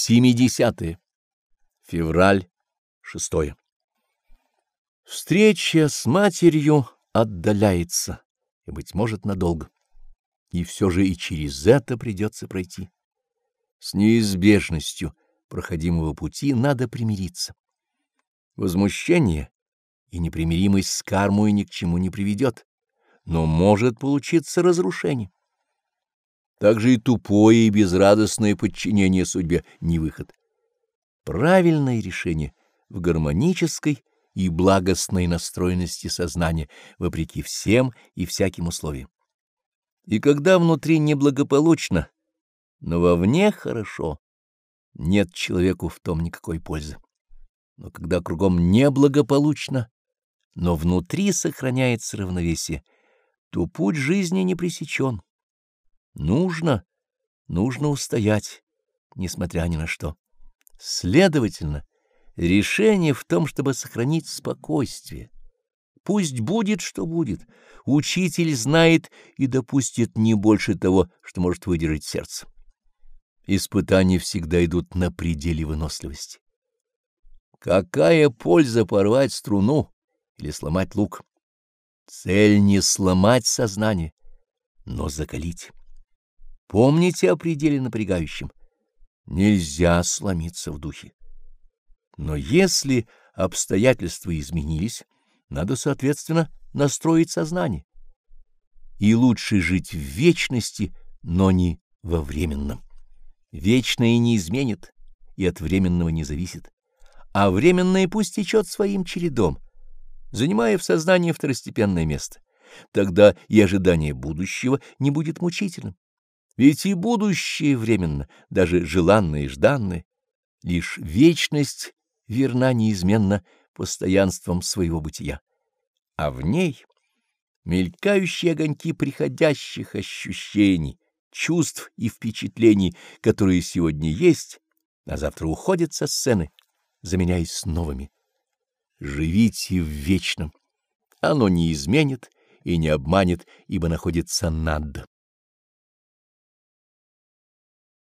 70. Февраль 6. Встреча с матерью отдаляется, и, быть может, надолго. И все же и через это придется пройти. С неизбежностью проходимого пути надо примириться. Возмущение и непримиримость с кармой ни к чему не приведет, но может получиться разрушение. Также и тупое и безрадостное подчинение судьбе не выход. Правильное решение в гармонической и благостной настроенности сознания, вопреки всем и всяким условиям. И когда внутри неблагополучно, но вовне хорошо, нет человеку в том никакой пользы. Но когда кругом неблагополучно, но внутри сохраняется равновесие, то путь жизни не пресечен. Нужно, нужно устоять, несмотря ни на что. Следовательно, решение в том, чтобы сохранить спокойствие. Пусть будет, что будет. Учитель знает и допустит не больше того, что может выдержать сердце. Испытания всегда идут на пределе выносливости. Какая польза порвать струну или сломать лук? Цель не сломать сознание, но закалить. Помните о пределе напрягающем. Нельзя сломиться в духе. Но если обстоятельства изменились, надо, соответственно, настроить сознание. И лучше жить в вечности, но не во временном. Вечное не изменит и от временного не зависит, а временное пусть течет своим чередом, занимая в сознании второстепенное место. Тогда и ожидание будущего не будет мучительным. Ведь и будущее временно, даже желанное и жданное, лишь вечность верна неизменно постоянством своего бытия, а в ней мелькающие огоньки приходящих ощущений, чувств и впечатлений, которые сегодня есть, а завтра уходят со сцены, заменяясь новыми. Живите в вечном. Оно не изменит и не обманет, ибо находится над.